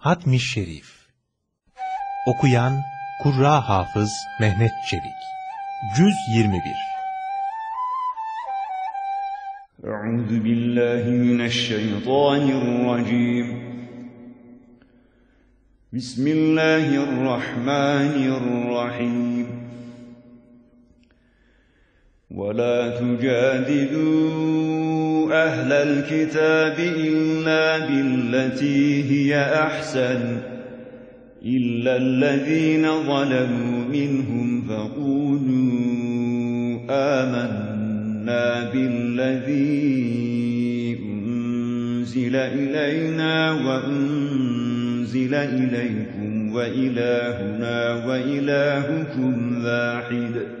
Hatmi Şerif Okuyan Kurra Hafız Mehmet Çelik Cüz 21 Euzu billahi mineşşeytanirracim Bismillahirrahmanirrahim ولا تجادلوا أهل الكتاب إلا بالتي هي أحسن إلا الذين ظلموا منهم فقولوا آمنا بالذي أنزل إلينا وأنزل إليكم وإلهنا وإلهكم واحد.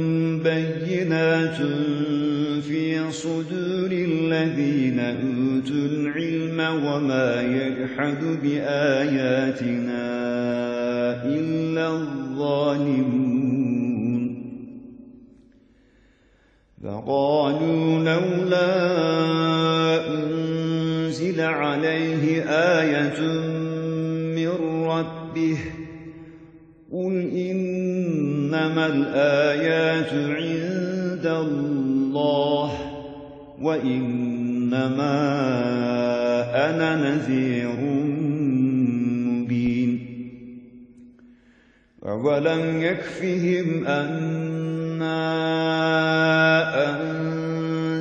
بينات في صدور الذين أوتوا العلم وما يجحد بآياتنا إلا الظالمون فقالوا لولا أنزل عليه آية من ربه قل إنما الآيات عند الله وإنما أنا نذير مبين. أولم يكفهم أنا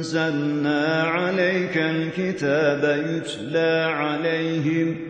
أنزلنا عليك الكتاب يتلى عليهم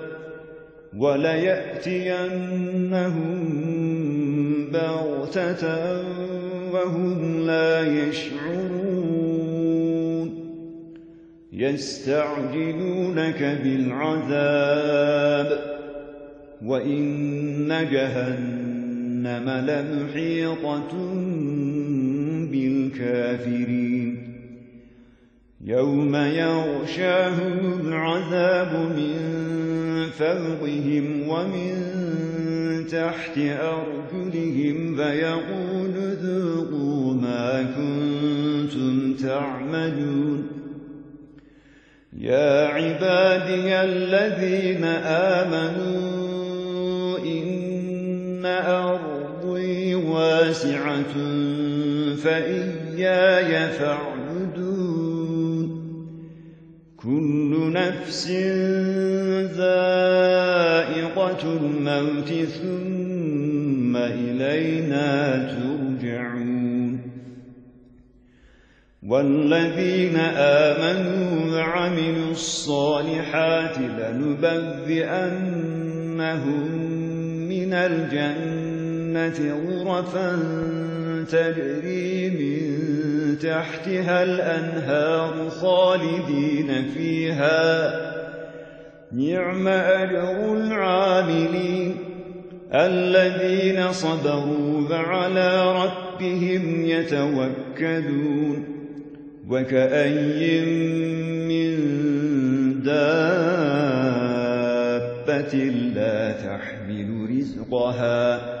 وليأتينهم بغتة وهم لا يشعرون. يستعجلونك بالعذاب وإن جهنم لمحيطة بالكافرين. يوم يغشاهم العذاب من فوقهم ومن تحت أرجلهم فيقول ذوقوا ما كنتم تعملون. يا عبادي الذين آمنوا إن أرضي واسعة فإياي فاعبدون. كل نفس ذائقة الموت ثم إلينا ترجعون. والذين آمنوا وعملوا الصالحات لنبذئنهم من الجنة غرفا تجري من تحتها الأنهار خالدين فيها. نعم أجر العاملين الذين صبروا وعلى ربهم يتوكلون. وكأي من دابة لا تحمل رزقها.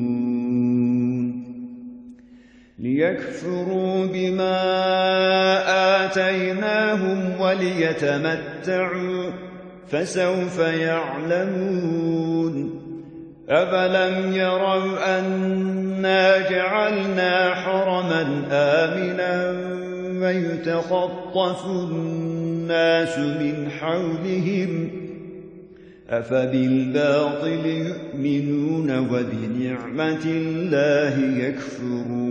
ليكفروا بما آتيناهم وليتمتعوا فسوف يعلمون أفلم يروا أنا جعلنا حرما آمنا ويتخطف الناس من حولهم أفبالباطل يؤمنون وبنعمة الله يكفرون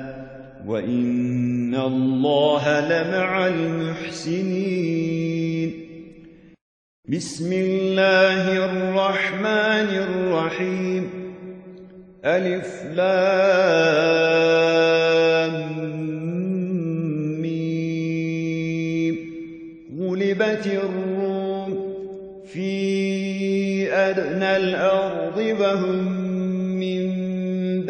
وإن الله لمع المحسنين. بسم الله الرحمن الرحيم. ألف لام ميم. غلبت الروم في أدنى الأرض وهم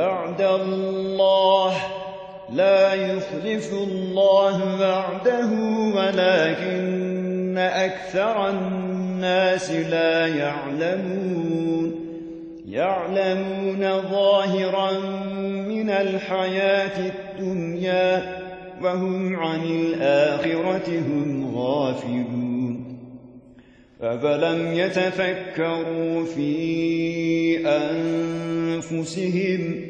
بعد الله. لا يخلف الله بعده ولكن أكثر الناس لا يعلمون. يعلمون ظاهرا من الحياة الدنيا وهم عن الآخرة هم غافلون. أفلم يتفكروا في أنفسهم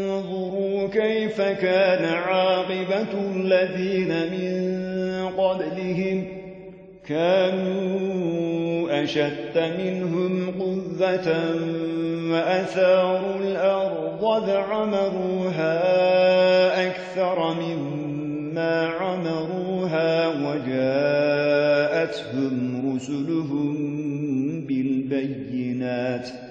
كَيْفَ كَانَ عَاقِبَةُ الَّذِينَ مِن قَبْلِهِمْ؟ كَانُوا أَشَدَّ مِنْهُمْ قُوَّةً وَأَثَارُوا الْأَرْضَ وَعَمَرُوهَا أَكْثَرَ مِمَّا عَمَرُوهَا وَجَاءَتْهُمْ رُسُلُهُم البينات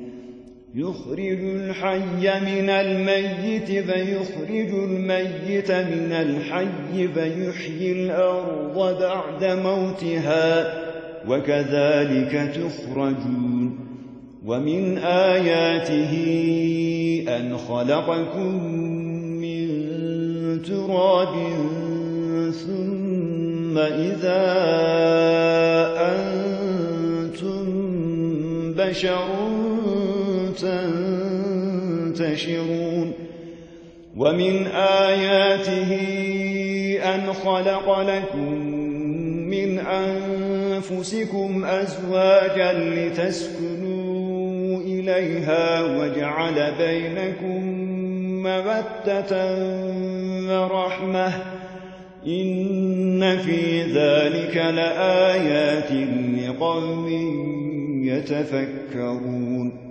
يخرج الحي من الميت فيخرج الميت من الحي فيحيي الأرض بعد موتها وكذلك تخرجون ومن آياته أن خلقكم من تراب ثم إذا أنتم بشر تنتشرون ومن آياته أن خلق لكم من أنفسكم أزواجا لتسكنوا إليها وجعل بينكم مودة ورحمة إن في ذلك لآيات لقوم يتفكرون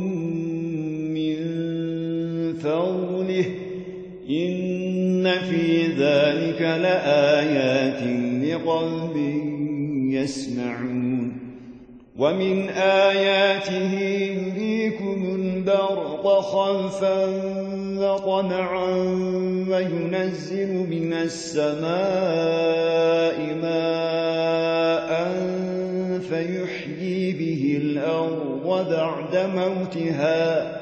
فضله إن في ذلك لآيات لقلب يسمعون. ومن آياته يريكم البرق خلفا وطمعا وينزل من السماء ماء فيحيي به الأرض بعد موتها.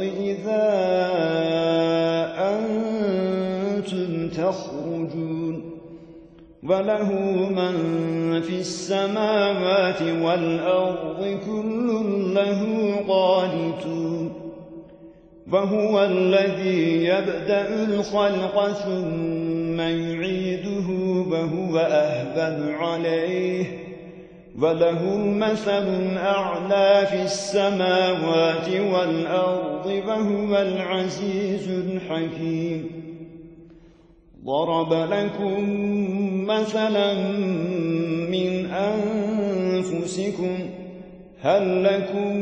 إذا أنتم تخرجون وله من في السماوات والأرض كل له قانتون وهو الذي يبدأ الخلق ثم يعيده وهو أهبل عليه وله المثل الأعلى في السماوات والأرض وهو العزيز الحكيم. ضرب لكم مثلا من أنفسكم هل لكم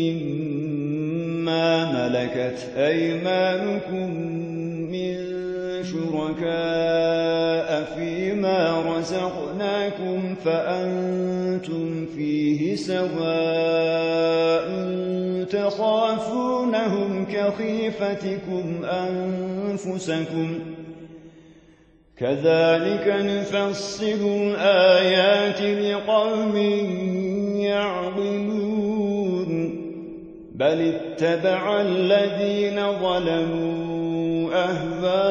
مما ملكت أيمانكم؟ شركاء فيما رزقناكم فأنتم فيه سواء تخافونهم كخيفتكم أنفسكم كذلك نفصل الآيات لقوم يعقلون بل اتبع الذين ظلموا أهواءهم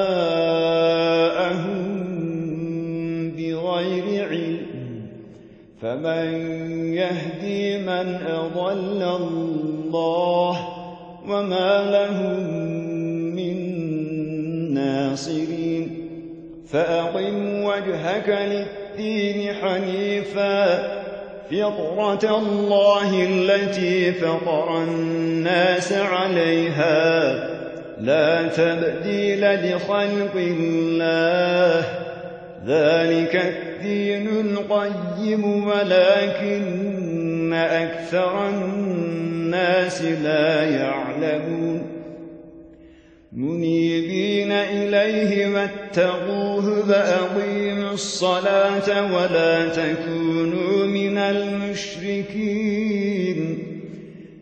بغير علم. فمن يهدي من أضل الله وما لهم من ناصرين. فأقم وجهك للدين حنيفا. فطرة الله التي فطر الناس عليها. لا تبديل لخلق الله. ذلك الدين القيم ولكن أكثر الناس لا يعلمون. منيبين إليه واتقوه وأقيموا الصلاة ولا تكونوا من المشركين.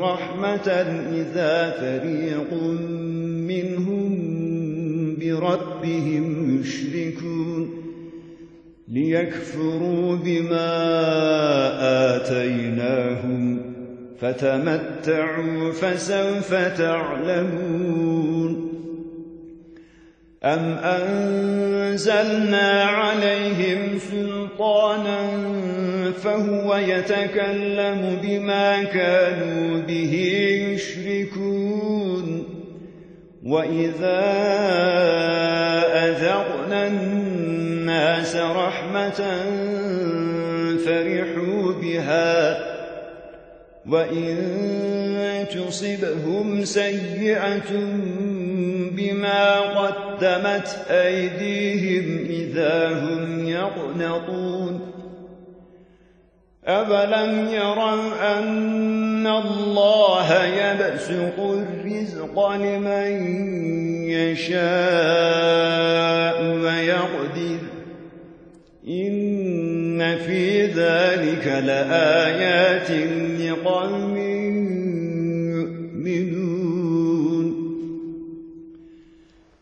رحمة إذا فريق منهم بربهم يشركون ليكفروا بما آتيناهم فتمتعوا فسوف تعلمون أم أنزلنا عليهم سلطانا فهو يتكلم بما كانوا به يشركون. وإذا أذقنا الناس رحمة فرحوا بها وإن تصبهم سيئة بما قدمت أيديهم إذا هم يقنطون. أَفَلَمْ يَرَوْا أَنَّ اللَّهَ يَبْسُطُ الرِّزْقَ لِمَن يَشَاءُ وَيَقْدِرُ. إِنَّ فِي ذَلِكَ لَآيَاتٍ لِقَوْمٍ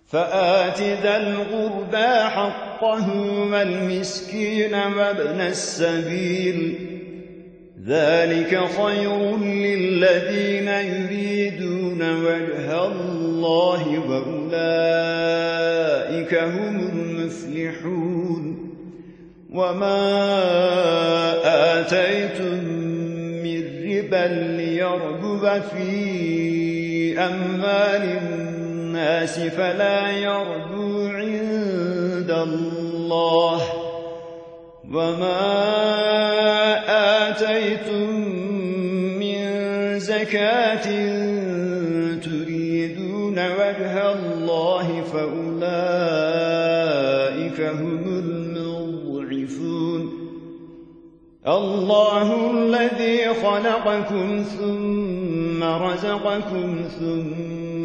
فَآتِ ذَا الْقُرْبَى حَقَّهُ وَالْمِسْكِينَ وَابْنَ السَّبِيلِ. ذلك خير للذين يريدون وجه الله وأولئك هم المفلحون. وما آتيتم من ربا ليربب في أموال فلا يربو عند الله وما آتيتم من زكاة تريدون وجه الله فأولئك هم المضعفون. الله الذي خلقكم ثم رزقكم ثم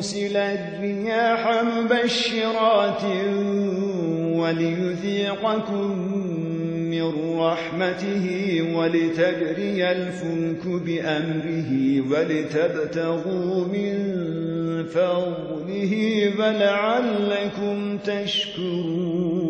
يرسل الرياح مبشرات وليذيقكم من رحمته ولتجري الفلك بأمره ولتبتغوا من فضله ولعلكم تشكرون.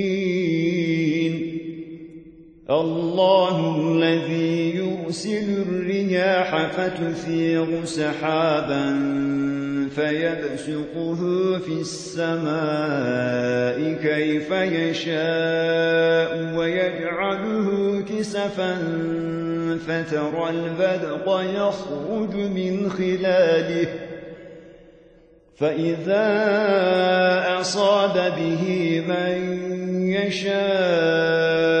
الله الذي يرسل الرياح فتثير سحابا فيبسقه في السماء كيف يشاء ويجعله كسفا فترى البدق يخرج من خلاله. فإذا أصاب به من يشاء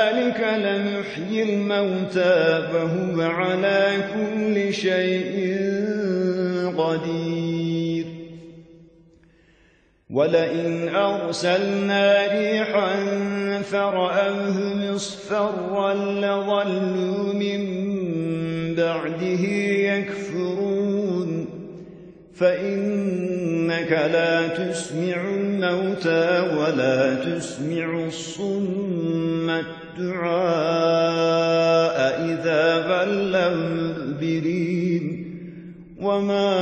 لمحيي الموتى فهو على كل شيء قدير. ولئن أرسلنا ريحا فرأوه مصفرا لظلوا من بعده يكفرون. فإنك لا تسمع الموتى ولا تسمع الصم الدعاء إذا ظلوا مدبرين وما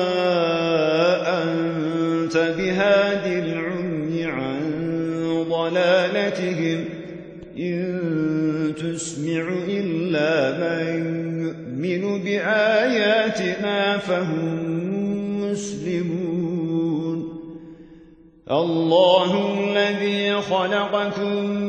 أنت بهاد العمي عن ضلالتهم. إن تسمع إلا من يؤمن بآياتنا فهم مسلمون. الله الذي خلقكم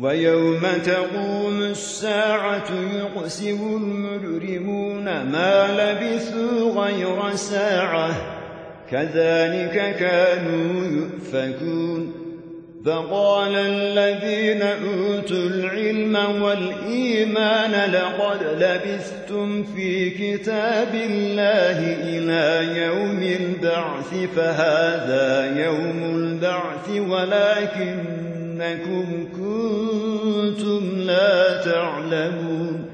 ويوم تقوم الساعة يقسم المجرمون ما لبثوا غير ساعة. كذلك كانوا يؤفكون. فقال الذين أوتوا العلم والإيمان لقد لبثتم في كتاب الله إلى يوم البعث فهذا يوم البعث ولكنكم كنتم لا تعلمون.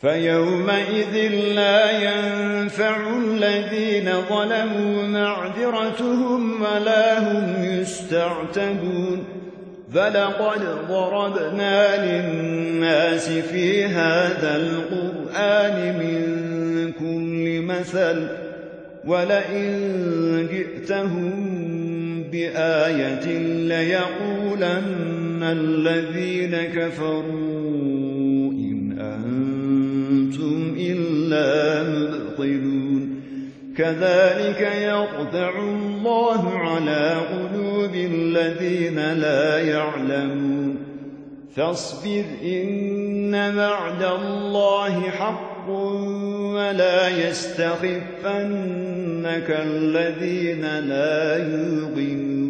فيومئذ لا ينفع الذين ظلموا معذرتهم ولا هم يستعتبون. فلقد ضربنا للناس في هذا القرآن من كل مثل ولئن جئتهم بآية ليقولن الذين كفروا إلا مبطلون كذلك يطبع الله على قلوب الذين لا يعلمون فاصبر إن بعد الله حق ولا يستخفنك الذين لا يوقنون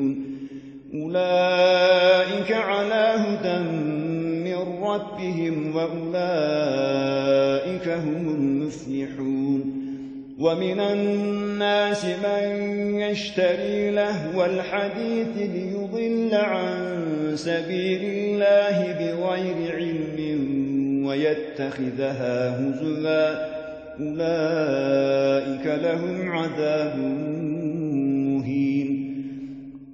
أولئك على هدى ربهم وأولئك هم المفلحون. ومن الناس من يشتري لهو الحديث ليضل عن سبيل الله بغير علم ويتخذها هزوا. أولئك لهم عذاب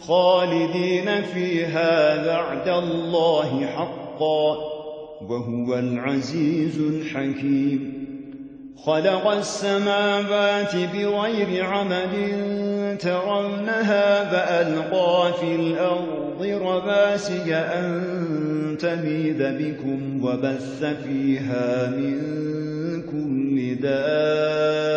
خالدين فيها بعد الله حقا وهو العزيز الحكيم. خلق السماوات بغير عمد ترونها فألقى في الأرض رباسي أن تميد بكم وبث فيها من كل دابة.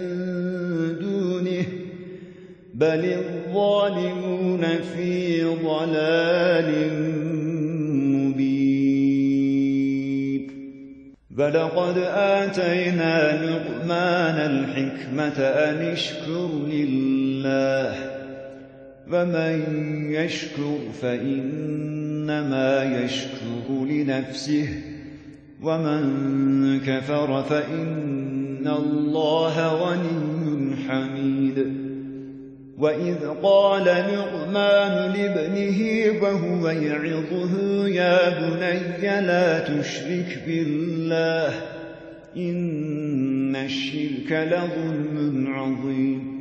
بل الظالمون في ضلال مبين فلقد آتينا نقمان الحكمة أن اشكر لله فمن يشكر فإنما يشكر لنفسه ومن كفر فإن الله غني حميد وإذ قال لقمان لابنه وهو يعظه يا بني لا تشرك بالله إن الشرك لظلم عظيم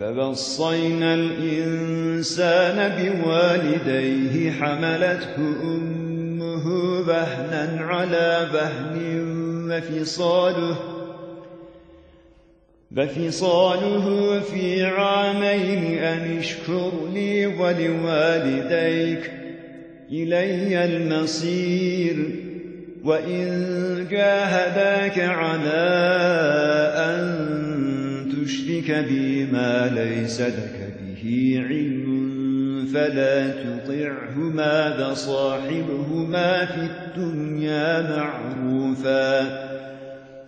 فبصينا الإنسان بوالديه حملته أمه بهنا على بهن وفصاله ففصاله في عامين أن اشكر لي ولوالديك إلي المصير. وإن جاهداك على أن تشرك بي ما ليس لك به علم فلا تطعهما فصاحبهما في الدنيا معروفا.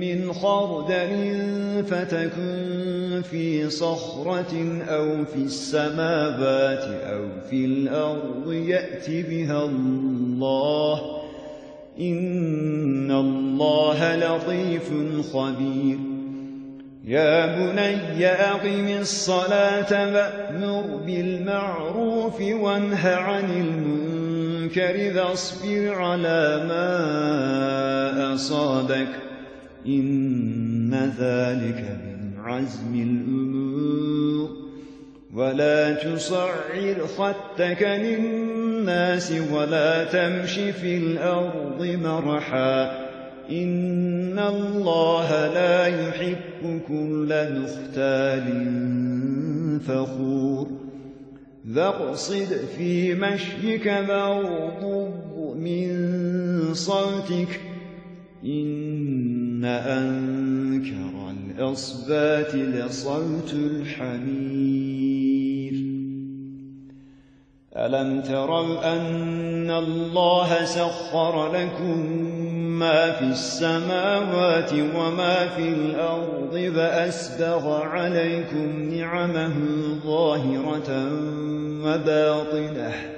من خردل فتكن في صخرة أو في السماوات أو في الأرض يأت بها الله. إن الله لطيف خبير. يا بني أقم الصلاة وأمر بالمعروف وانه عن المنكر فاصبر على ما أصابك. إن ذلك من عزم الأمور. ولا تصعر خدك للناس ولا تمش في الأرض مرحا. إن الله لا يحب كل مختال فخور. فاقصد في مشيك واغضب من صوتك. إن أنكر الأصبات لصوت الحمير. ألم تروا أن الله سخر لكم ما في السماوات وما في الأرض فأسبغ عليكم نعمه ظاهرة وباطنة.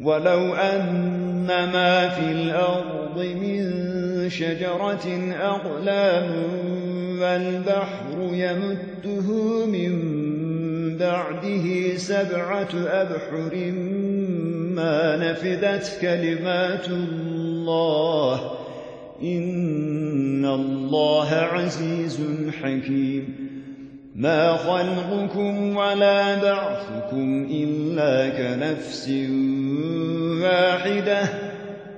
ولو أن ما في الأرض من شجرة أقلام والبحر يمده من بعده سبعة أبحر ما نفذت كلمات الله إن الله عزيز حكيم ما خلقكم ولا بعثكم إلا كنفس واحدة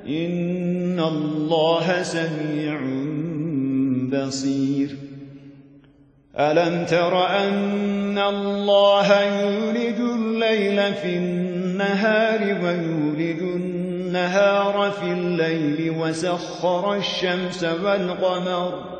إن الله سميع بصير ألم تر أن الله يولد الليل في النهار ويولد النهار في الليل وسخر الشمس والقمر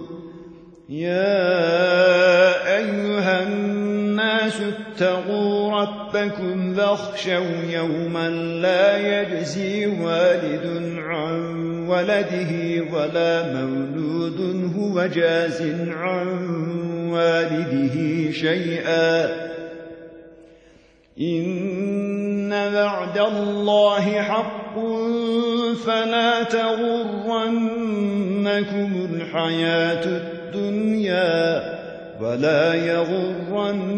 يا أيها الناس اتقوا ربكم واخشوا يوما لا يجزي والد عن ولده ولا مولود هو جاز عن والده شيئا إن وعد الله حق فلا تغرنكم الحياة الدنيا ولا يغرنكم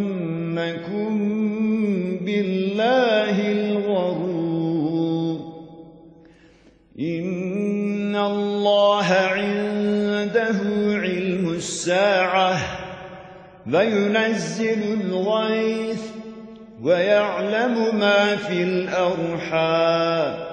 بالله الغرور. إن الله عنده علم الساعة وينزل الغيث ويعلم ما في الأرحام.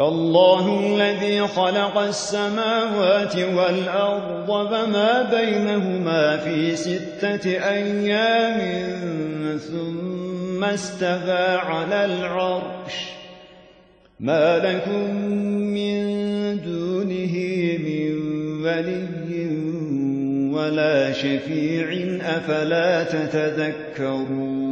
الله الذي خلق السماوات والأرض وما بينهما في ستة أيام ثم استفى على العرش. ما لكم من دونه من ولي ولا شفيع أفلا تتذكرون.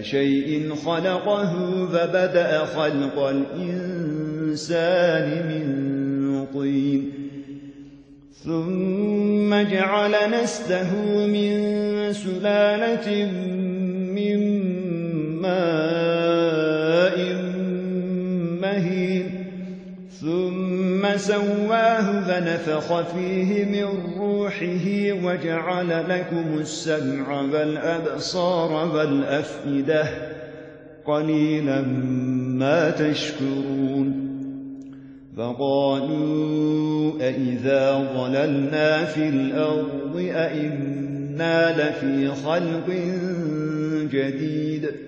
شيء خلقه فبدأ خلق الإنسان من طين. ثم جعل نسله من سلالة من ماء مهين. ثم سواه فنفخ فيه من روحه وجعل لكم السمع والأبصار والأفئدة. قليلا ما تشكرون. فقالوا أئذا ضللنا في الأرض أئنا لفي خلق جديد.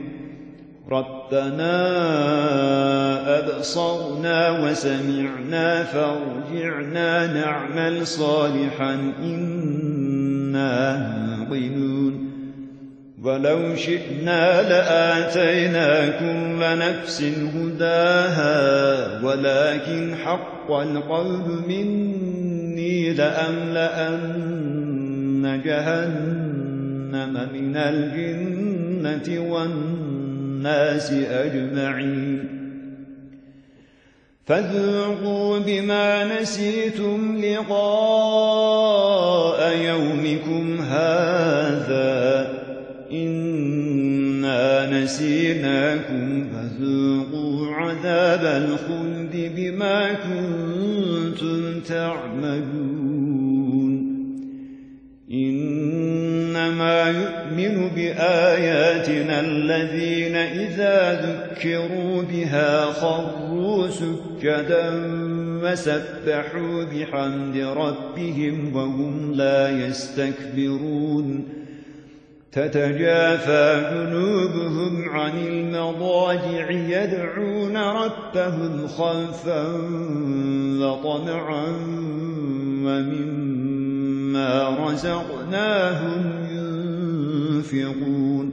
ربنا أبصرنا وسمعنا فارجعنا نعمل صالحا إنا موقنون ولو شئنا لآتينا كل نفس هداها ولكن حق القول مني لأملأن جهنم من الجنة والناس أجمعين. فذوقوا بما نسيتم لقاء يومكم هذا. إنا نسيناكم فذوقوا عذاب الخلد بما كنتم تعملون. إنما يؤمن بآياتنا الذين إذا ذكروا بها خروا سجدا وسبحوا بحمد ربهم وهم لا يستكبرون تتجافى جنوبهم عن المضاجع يدعون ربهم خلفا وطمعا ومما رزقناهم ينفقون.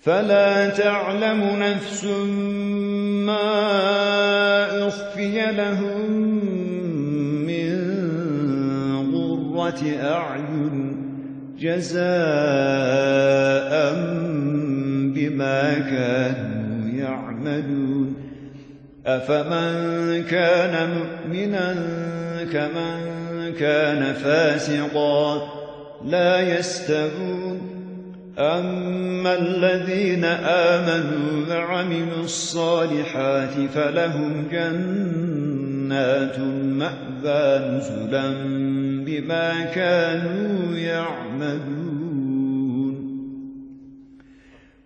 فلا تعلم نفس ما أخفي لهم من قرة أعين جزاء بما كانوا يعملون. أفمن كان مؤمنا كمن كان فاسقا. لا يستهون أما الذين آمنوا وعملوا الصالحات فلهم جنات مأبى نزلا بما كانوا يعملون.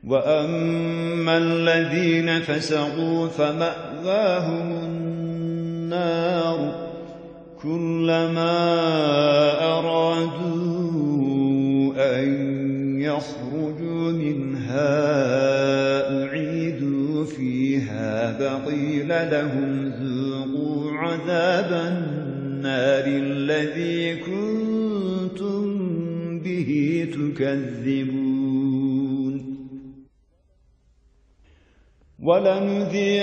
وأما الذين فسقوا فمأواهم النار. كلما أرادوا أن يخرجوا منها أعيدوا فيها فقيل لهم ذوقوا عذاب النار الذي كنتم به تكذبون. ولنذيقنهم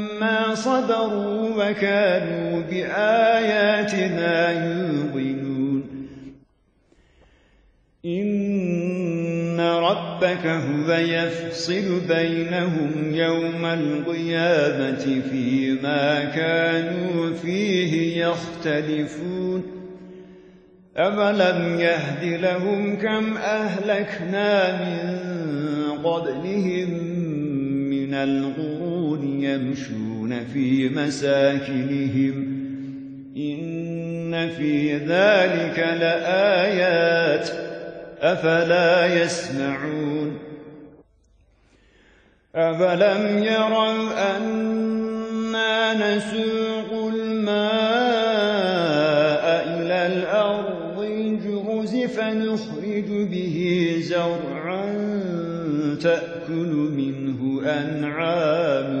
صبروا وكانوا بآياتنا يوقنون إن ربك هو يفصل بينهم يوم القيامة فيما كانوا فيه يختلفون أَفَلَمْ يَهْدِ لَهُمْ كَمْ أَهْلَكْنَا مِنْ قَبْلِهِمْ مِنَ الْقُرُونِ يَمْشُونَ فِي مَسَاكِنِهِمْ إِنَّ فِي ذَلِكَ لَآيَاتٍ أفلا يسمعون أفلم يروا أنا نسوق الماء إلى الأرض الجرز فنخرج به زرعا تأكل منه أنعامهم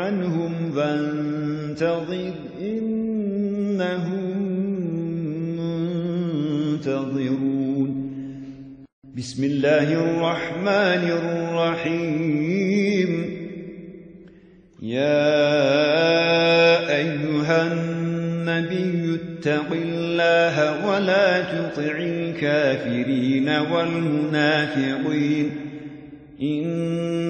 عنهم فانتظر إنهم منتظرون. بسم الله الرحمن الرحيم. يا أيها النبي اتق الله ولا تطع الكافرين والمنافقين.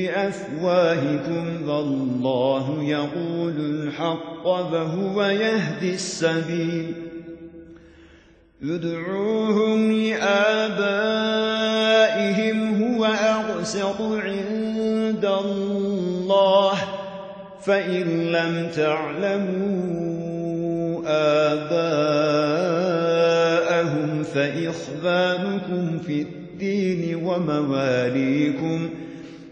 بأفواهكم والله يقول الحق وهو يهدي السبيل. ادعوهم لآبائهم هو أغسط عند الله. فإن لم تعلموا آباءهم فإخباركم في الدين الدين ومواليكم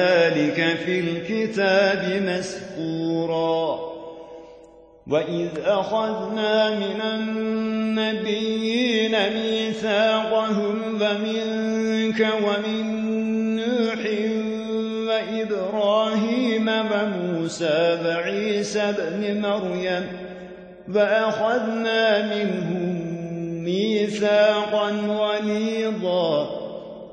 ذلك في الكتاب مسطورا. وإذ أخذنا من النبيين ميثاقهم ومنك ومن نوح وإبراهيم وموسى وعيسى بن مريم. فأخذنا منهم ميثاقا غليظا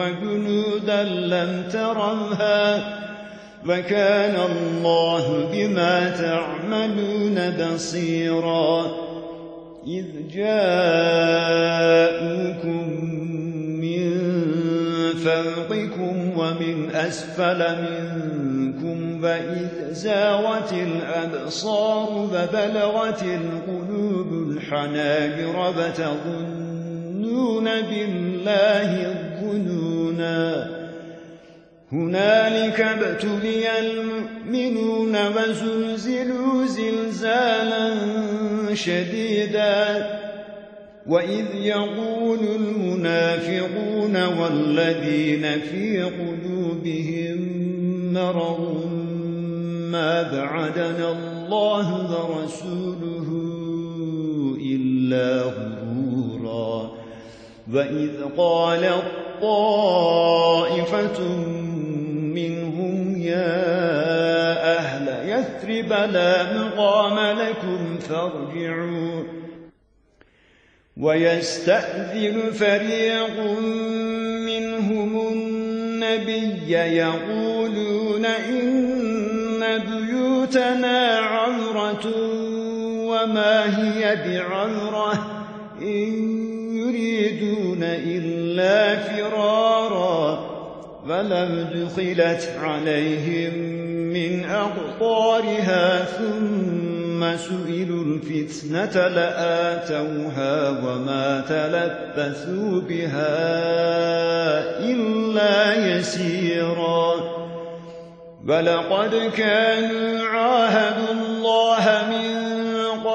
وجنودا لم ترها وكان الله بما تعملون بصيرا إذ جاءوكم من فوقكم ومن أسفل منكم وإذ زاوت الأبصار وبلغت القلوب الحناجر وتظنون بالله الظنونا هنالك ابتلي المؤمنون وزلزلوا زلزالا شديدا. وإذ يقول المنافقون والذين في قلوبهم مرض ما بعدنا الله ورسوله إلا غرورا. وإذ قال طائفة منهم يا أهل يثرب لا مقام لكم فارجعوا. ويستأذن فريق منهم النبي يقولون إن بيوتنا عورة وما هي بعورة إن يريدون إلا فرارا فلم دخلت عليهم من أقطارها ثم سئلوا الفتنة لآتوها وما تلبثوا بها إلا يسيرا ولقد كانوا عاهدوا الله من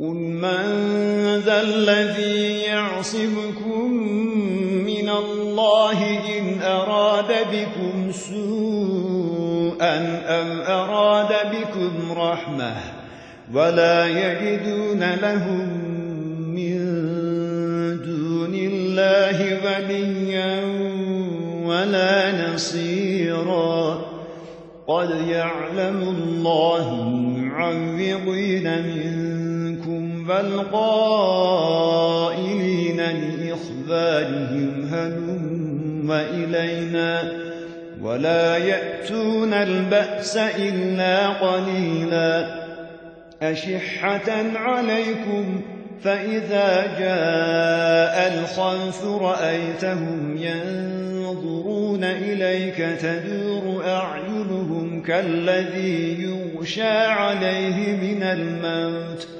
قل من ذا الذي يعصبكم من الله إن أراد بكم سوءا أم أراد بكم رحمة ولا يجدون لهم من دون الله وليا ولا نصيرا قد يعلم الله المعوضين منكم والقائلين لإخبارهم هلم إلينا ولا يأتون البأس إلا قليلا أشحة عليكم فإذا جاء الخلف رأيتهم ينظرون إليك تدور أعينهم كالذي يغشى عليه من الموت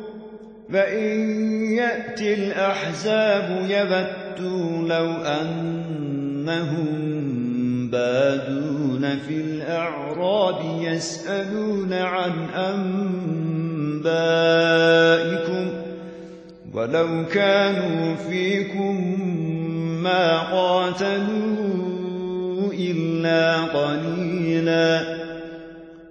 فإن يأتي الأحزاب يبتوا لو أنهم بادون في الأعراب يسألون عن أنبائكم ولو كانوا فيكم ما قاتلوا إلا قليلا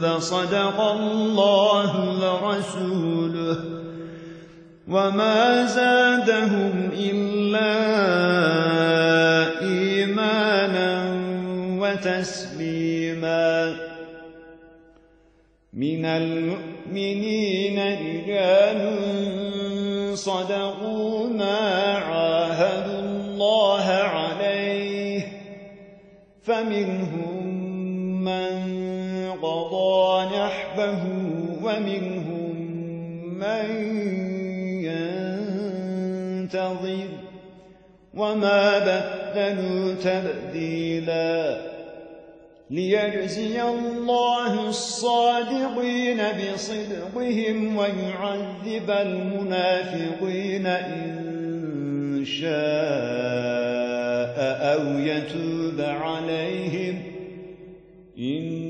فصدق الله ورسوله وما زادهم إلا إيمانا وتسليما. من المؤمنين رجال صدقوا ما عاهدوا الله عليه فمنهم من نحبه ومنهم من ينتظر وما بدلوا تبديلا ليجزي الله الصادقين بصدقهم ويعذب المنافقين إن شاء أو يتوب عليهم إن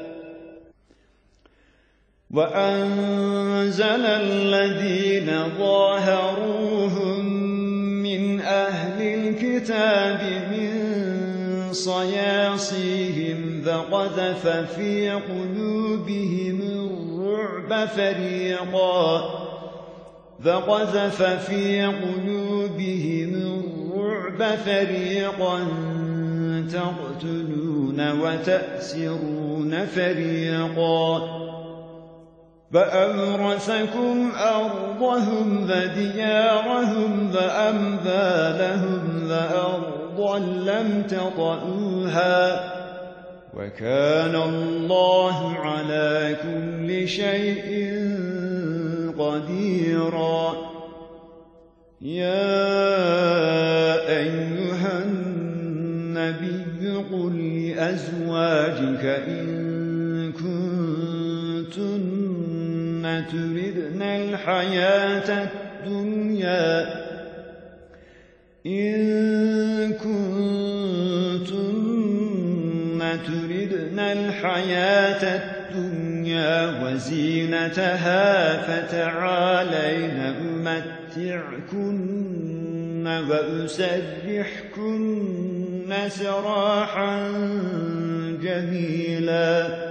وأنزل الذين ظاهروهم من أهل الكتاب من صياصيهم فقذف في قلوبهم الرعب فريقا فقذف في قلوبهم الرعب فريقا تقتلون وتأسرون فريقا فأورثكم أرضهم فديارهم فأمثالهم فأرضا لم تطئوها وكان الله على كل شيء قديرا. يا أيها النبي قل لأزواجك إن كنتن تردن الحياة الدنيا. إن كنتن تردن الحياة الدنيا وزينتها فتعالين أمتعكن وأسرحكن سراحا جميلا.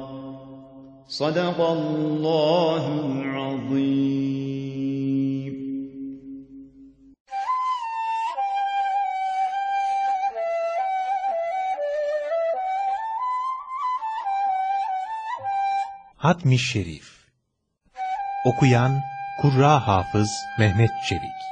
صدق الله العظيم Hatmi Şerif Okuyan Kurra Hafız Mehmet Çelik